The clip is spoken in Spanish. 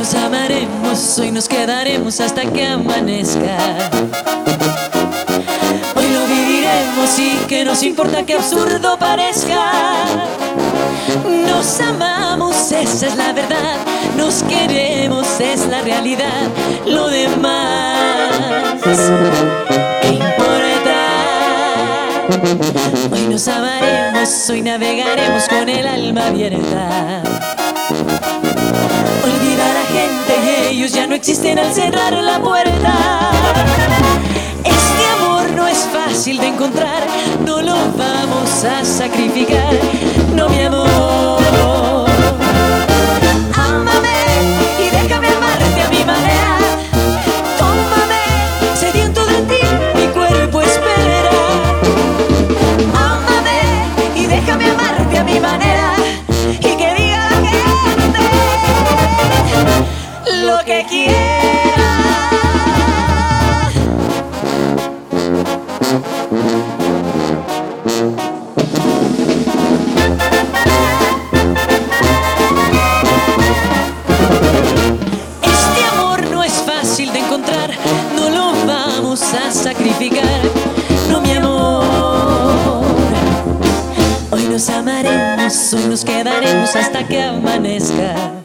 nos amaremos, hoy nos quedaremos hasta que amanezca. Hoy lo viviremos y que nos importa que absurdo parezca. Nos amamos, esa es la verdad. Nos queremos, es la realidad. Lo demás, ¿qué importa? Hoy nos amaremos, hoy navegaremos con el alma abierta. No existen al cerrar la puerta. Este amor no es fácil de encontrar, no lo vamos a sacrificar, que quiera. Este amor no es fácil de encontrar, no lo vamos a sacrificar, no mi amor. Hoy nos amaremos, hoy nos quedaremos hasta que amanezca.